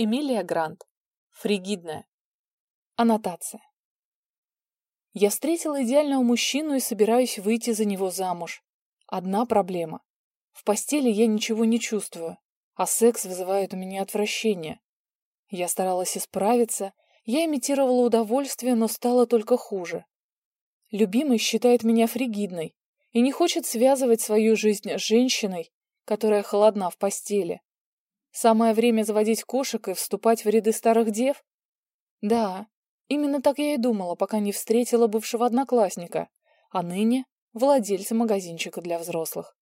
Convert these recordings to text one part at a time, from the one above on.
Эмилия Грант. Фригидная. Аннотация. Я встретила идеального мужчину и собираюсь выйти за него замуж. Одна проблема. В постели я ничего не чувствую, а секс вызывает у меня отвращение. Я старалась исправиться, я имитировала удовольствие, но стало только хуже. Любимый считает меня фригидной и не хочет связывать свою жизнь с женщиной, которая холодна в постели. Самое время заводить кошек и вступать в ряды старых дев? Да, именно так я и думала, пока не встретила бывшего одноклассника, а ныне владельца магазинчика для взрослых.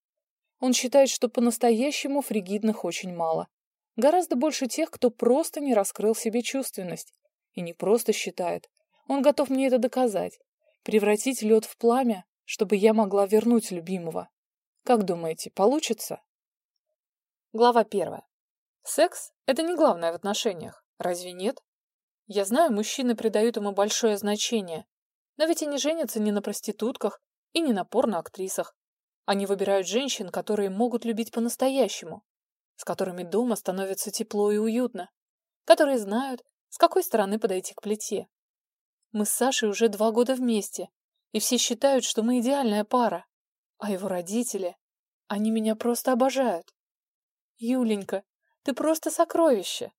Он считает, что по-настоящему фригидных очень мало. Гораздо больше тех, кто просто не раскрыл себе чувственность. И не просто считает. Он готов мне это доказать. Превратить лед в пламя, чтобы я могла вернуть любимого. Как думаете, получится? Глава первая. Секс – это не главное в отношениях, разве нет? Я знаю, мужчины придают ему большое значение, но ведь они женятся не на проститутках и не на порно-актрисах. Они выбирают женщин, которые могут любить по-настоящему, с которыми дома становится тепло и уютно, которые знают, с какой стороны подойти к плите. Мы с Сашей уже два года вместе, и все считают, что мы идеальная пара, а его родители, они меня просто обожают. Юленька, ты просто сокровище.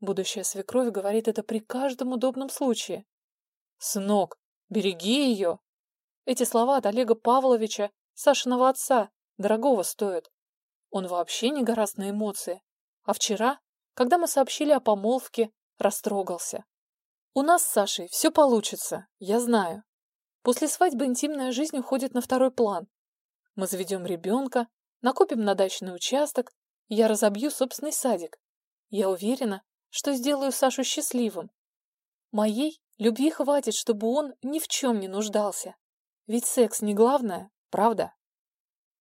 Будущая свекровь говорит это при каждом удобном случае. Сынок, береги ее. Эти слова от Олега Павловича, Сашиного отца, дорогого стоят. Он вообще не гораст на эмоции. А вчера, когда мы сообщили о помолвке, растрогался. У нас с Сашей все получится, я знаю. После свадьбы интимная жизнь уходит на второй план. Мы заведем ребенка, накопим на дачный участок, я разобью собственный садик. Я уверена, что сделаю Сашу счастливым. Моей любви хватит, чтобы он ни в чем не нуждался. Ведь секс не главное, правда?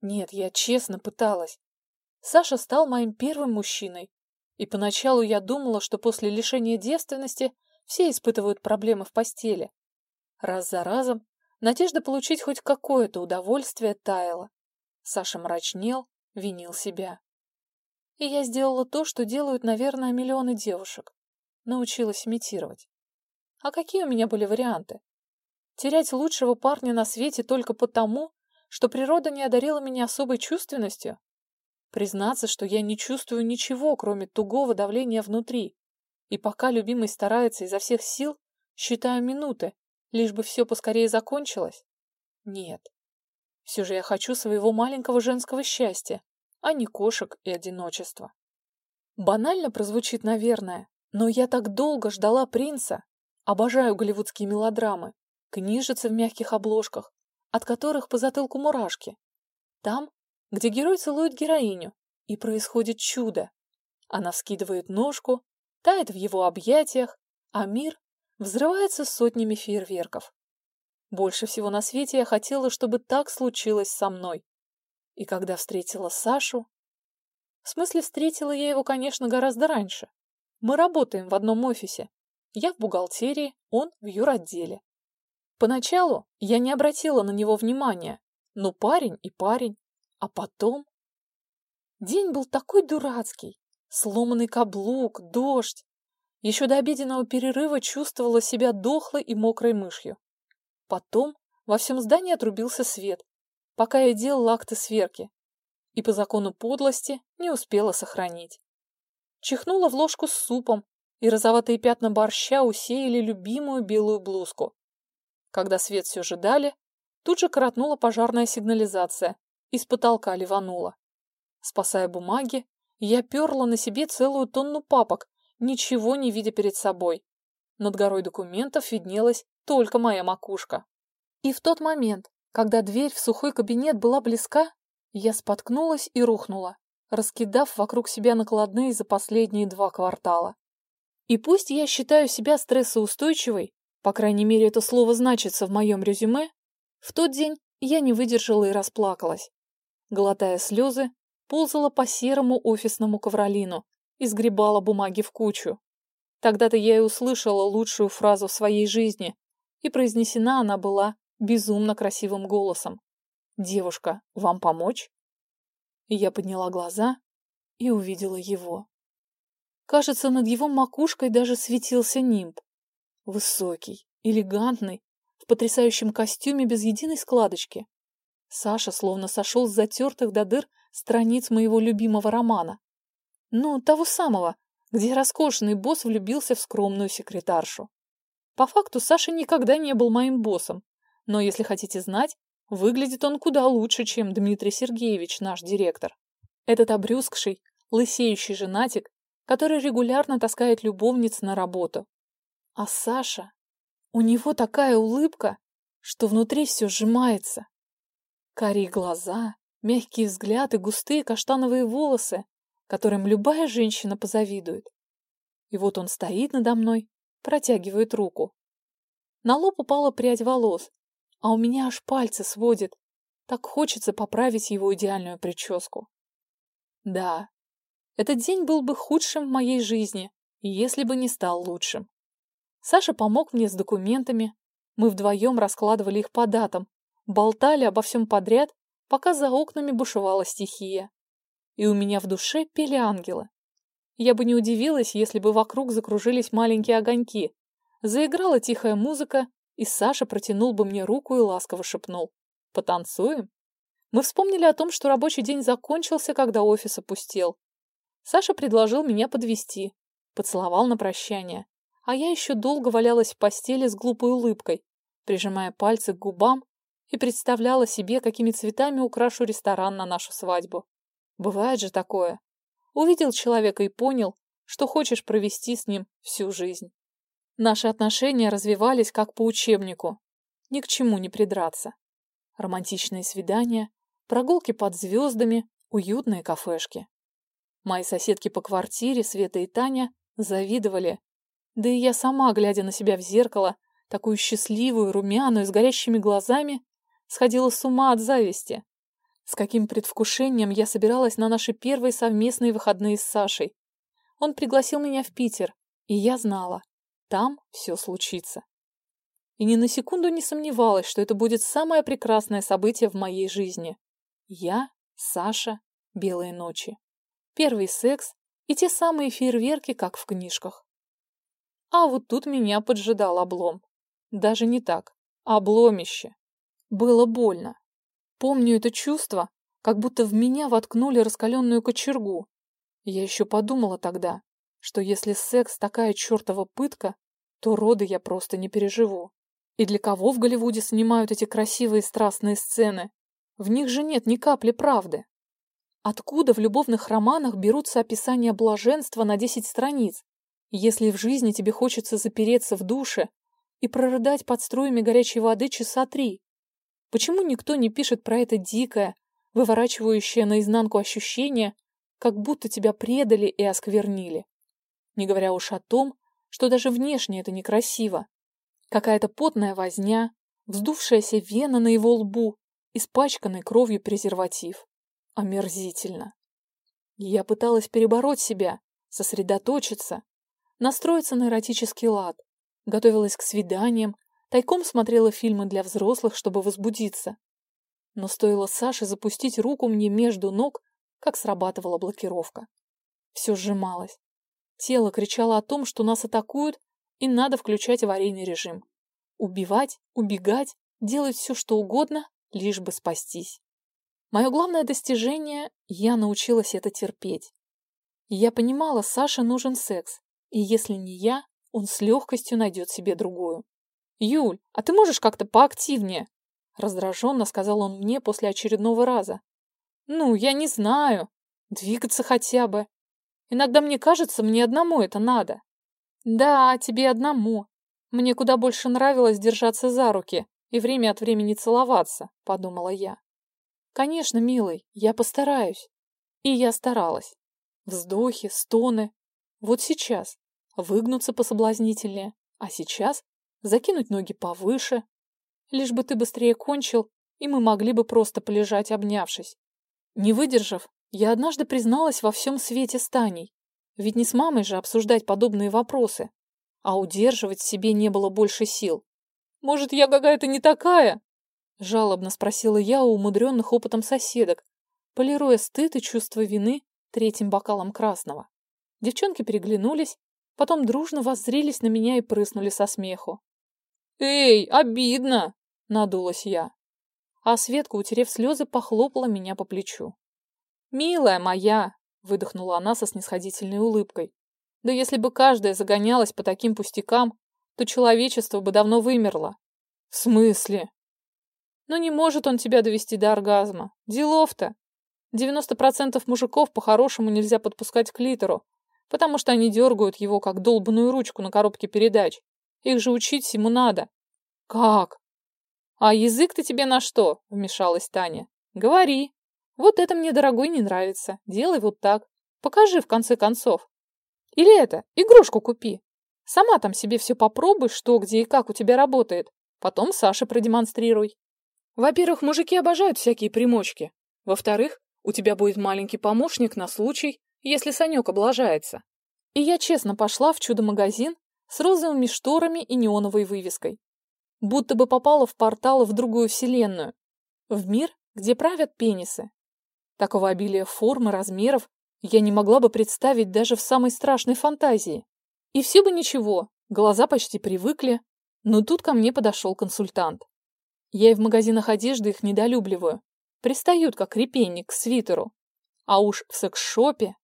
Нет, я честно пыталась. Саша стал моим первым мужчиной. И поначалу я думала, что после лишения девственности все испытывают проблемы в постели. Раз за разом надежда получить хоть какое-то удовольствие таяла. Саша мрачнел, винил себя. И я сделала то, что делают, наверное, миллионы девушек. Научилась имитировать. А какие у меня были варианты? Терять лучшего парня на свете только потому, что природа не одарила меня особой чувственностью? Признаться, что я не чувствую ничего, кроме тугого давления внутри. И пока любимый старается изо всех сил, считаю минуты, лишь бы все поскорее закончилось? Нет. Все же я хочу своего маленького женского счастья, а не кошек и одиночества. Банально прозвучит, наверное, но я так долго ждала принца. Обожаю голливудские мелодрамы, книжицы в мягких обложках, от которых по затылку мурашки. Там, где герой целует героиню, и происходит чудо. Она вскидывает ножку, тает в его объятиях, а мир взрывается сотнями фейерверков. Больше всего на свете я хотела, чтобы так случилось со мной. И когда встретила Сашу... В смысле, встретила я его, конечно, гораздо раньше. Мы работаем в одном офисе. Я в бухгалтерии, он в юротделе. Поначалу я не обратила на него внимания, но парень и парень. А потом... День был такой дурацкий. Сломанный каблук, дождь. Еще до обеденного перерыва чувствовала себя дохлой и мокрой мышью. Потом во всем здании отрубился свет, пока я делала акты сверки, и по закону подлости не успела сохранить. Чихнула в ложку с супом, и розоватые пятна борща усеяли любимую белую блузку. Когда свет все же дали, тут же коротнула пожарная сигнализация, из потолка ливанула. Спасая бумаги, я перла на себе целую тонну папок, ничего не видя перед собой. Над горой документов виднелась только моя макушка. И в тот момент, когда дверь в сухой кабинет была близка, я споткнулась и рухнула, раскидав вокруг себя накладные за последние два квартала. И пусть я считаю себя стрессоустойчивой, по крайней мере это слово значится в моем резюме, в тот день я не выдержала и расплакалась. Глотая слезы, ползала по серому офисному ковролину и сгребала бумаги в кучу. Тогда-то я и услышала лучшую фразу в своей жизни, и произнесена она была безумно красивым голосом. «Девушка, вам помочь?» Я подняла глаза и увидела его. Кажется, над его макушкой даже светился нимб. Высокий, элегантный, в потрясающем костюме без единой складочки. Саша словно сошел с затертых до дыр страниц моего любимого романа. Ну, того самого, где роскошный босс влюбился в скромную секретаршу. По факту Саша никогда не был моим боссом, но, если хотите знать, выглядит он куда лучше, чем Дмитрий Сергеевич, наш директор. Этот обрюзгший, лысеющий женатик, который регулярно таскает любовниц на работу. А Саша... У него такая улыбка, что внутри все сжимается. Карие глаза, мягкий взгляд и густые каштановые волосы, которым любая женщина позавидует. И вот он стоит надо мной, протягивает руку. На лоб упала прядь волос, а у меня аж пальцы сводит. Так хочется поправить его идеальную прическу. Да, этот день был бы худшим в моей жизни, если бы не стал лучшим. Саша помог мне с документами. Мы вдвоем раскладывали их по датам, болтали обо всем подряд, пока за окнами бушевала стихия. И у меня в душе пели ангелы. Я бы не удивилась, если бы вокруг закружились маленькие огоньки. Заиграла тихая музыка, и Саша протянул бы мне руку и ласково шепнул. «Потанцуем?» Мы вспомнили о том, что рабочий день закончился, когда офис опустел. Саша предложил меня подвести, поцеловал на прощание, а я еще долго валялась в постели с глупой улыбкой, прижимая пальцы к губам и представляла себе, какими цветами украшу ресторан на нашу свадьбу. Бывает же такое. Увидел человека и понял, что хочешь провести с ним всю жизнь. Наши отношения развивались как по учебнику. Ни к чему не придраться. Романтичные свидания, прогулки под звездами, уютные кафешки. Мои соседки по квартире, Света и Таня, завидовали. Да и я сама, глядя на себя в зеркало, такую счастливую, румяную, с горящими глазами, сходила с ума от зависти. С каким предвкушением я собиралась на наши первые совместные выходные с Сашей. Он пригласил меня в Питер, и я знала, там все случится. И ни на секунду не сомневалась, что это будет самое прекрасное событие в моей жизни. Я, Саша, белые ночи. Первый секс и те самые фейерверки, как в книжках. А вот тут меня поджидал облом. Даже не так, обломище. Было больно. Помню это чувство, как будто в меня воткнули раскаленную кочергу. Я еще подумала тогда, что если секс такая чертова пытка, то роды я просто не переживу. И для кого в Голливуде снимают эти красивые страстные сцены? В них же нет ни капли правды. Откуда в любовных романах берутся описания блаженства на 10 страниц, если в жизни тебе хочется запереться в душе и прорыдать под струями горячей воды часа три? Почему никто не пишет про это дикое, выворачивающее наизнанку ощущение, как будто тебя предали и осквернили? Не говоря уж о том, что даже внешне это некрасиво. Какая-то потная возня, вздувшаяся вена на его лбу, испачканный кровью презерватив. Омерзительно. Я пыталась перебороть себя, сосредоточиться, настроиться на эротический лад, готовилась к свиданиям, Тайком смотрела фильмы для взрослых, чтобы возбудиться. Но стоило Саше запустить руку мне между ног, как срабатывала блокировка. Все сжималось. Тело кричало о том, что нас атакуют, и надо включать аварийный режим. Убивать, убегать, делать все, что угодно, лишь бы спастись. Мое главное достижение – я научилась это терпеть. Я понимала, Саше нужен секс, и если не я, он с легкостью найдет себе другую. «Юль, а ты можешь как-то поактивнее?» Раздраженно сказал он мне после очередного раза. «Ну, я не знаю. Двигаться хотя бы. Иногда мне кажется, мне одному это надо». «Да, тебе одному. Мне куда больше нравилось держаться за руки и время от времени целоваться», — подумала я. «Конечно, милый, я постараюсь». И я старалась. Вздохи, стоны. Вот сейчас. Выгнуться пособлазнительнее. А сейчас закинуть ноги повыше, лишь бы ты быстрее кончил, и мы могли бы просто полежать, обнявшись. Не выдержав, я однажды призналась во всем свете с Таней, ведь не с мамой же обсуждать подобные вопросы, а удерживать в себе не было больше сил. «Может, я какая-то не такая?» Жалобно спросила я у умудренных опытом соседок, полируя стыд и чувство вины третьим бокалом красного. Девчонки переглянулись, потом дружно воззрились на меня и прыснули со смеху. «Эй, обидно!» — надулась я. А Светка, утерев слезы, похлопала меня по плечу. «Милая моя!» — выдохнула она со снисходительной улыбкой. «Да если бы каждая загонялась по таким пустякам, то человечество бы давно вымерло». «В смысле?» «Ну не может он тебя довести до оргазма. Делов-то. 90% мужиков по-хорошему нельзя подпускать к литеру, потому что они дергают его, как долбаную ручку на коробке передач. Их же учить всему надо. Как? А язык-то тебе на что? Вмешалась Таня. Говори. Вот это мне, дорогой, не нравится. Делай вот так. Покажи, в конце концов. Или это, игрушку купи. Сама там себе все попробуй, что, где и как у тебя работает. Потом Саше продемонстрируй. Во-первых, мужики обожают всякие примочки. Во-вторых, у тебя будет маленький помощник на случай, если Санек облажается. И я честно пошла в чудо-магазин с розовыми шторами и неоновой вывеской. Будто бы попала в портал в другую вселенную. В мир, где правят пенисы. Такого обилия форм и размеров я не могла бы представить даже в самой страшной фантазии. И все бы ничего, глаза почти привыкли, но тут ко мне подошел консультант. Я и в магазинах одежды их недолюбливаю. Пристают, как репейник к свитеру. А уж в секс-шопе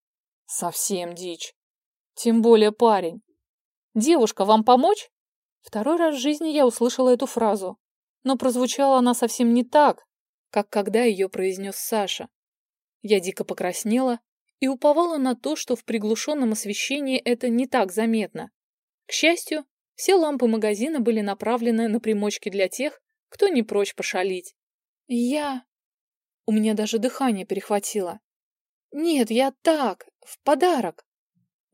совсем дичь. Тем более парень. «Девушка, вам помочь?» Второй раз в жизни я услышала эту фразу, но прозвучала она совсем не так, как когда ее произнес Саша. Я дико покраснела и уповала на то, что в приглушенном освещении это не так заметно. К счастью, все лампы магазина были направлены на примочки для тех, кто не прочь пошалить. Я... У меня даже дыхание перехватило. Нет, я так, в подарок.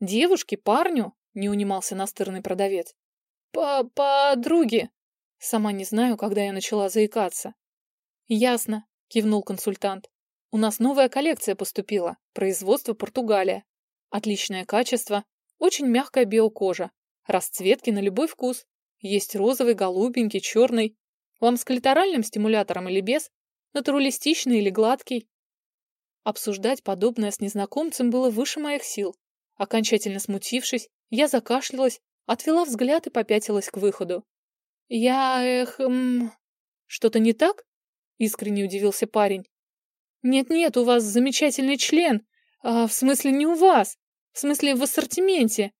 Девушке, парню? Не унимался настырный продавец. По подруге. Сама не знаю, когда я начала заикаться. Ясно, кивнул консультант. У нас новая коллекция поступила. Производство Португалия. Отличное качество, очень мягкая биокожа. Расцветки на любой вкус. Есть розовый, голубенький, черный. Вам с клиторальным стимулятором или без? Натуралистичный или гладкий? Обсуждать подобное с незнакомцем было выше моих сил. Окончательно смутившись, я закашлялась, отвела взгляд и попятилась к выходу. «Я, эх, м... что-то не так?» — искренне удивился парень. «Нет-нет, у вас замечательный член. А, в смысле, не у вас. В смысле, в ассортименте.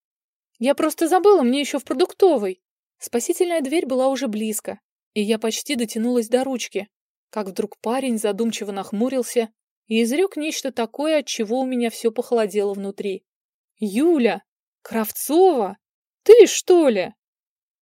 Я просто забыла, мне еще в продуктовой». Спасительная дверь была уже близко, и я почти дотянулась до ручки, как вдруг парень задумчиво нахмурился и изрек нечто такое, от чего у меня все похолодело внутри. «Юля! Кравцова! Ты, что ли?»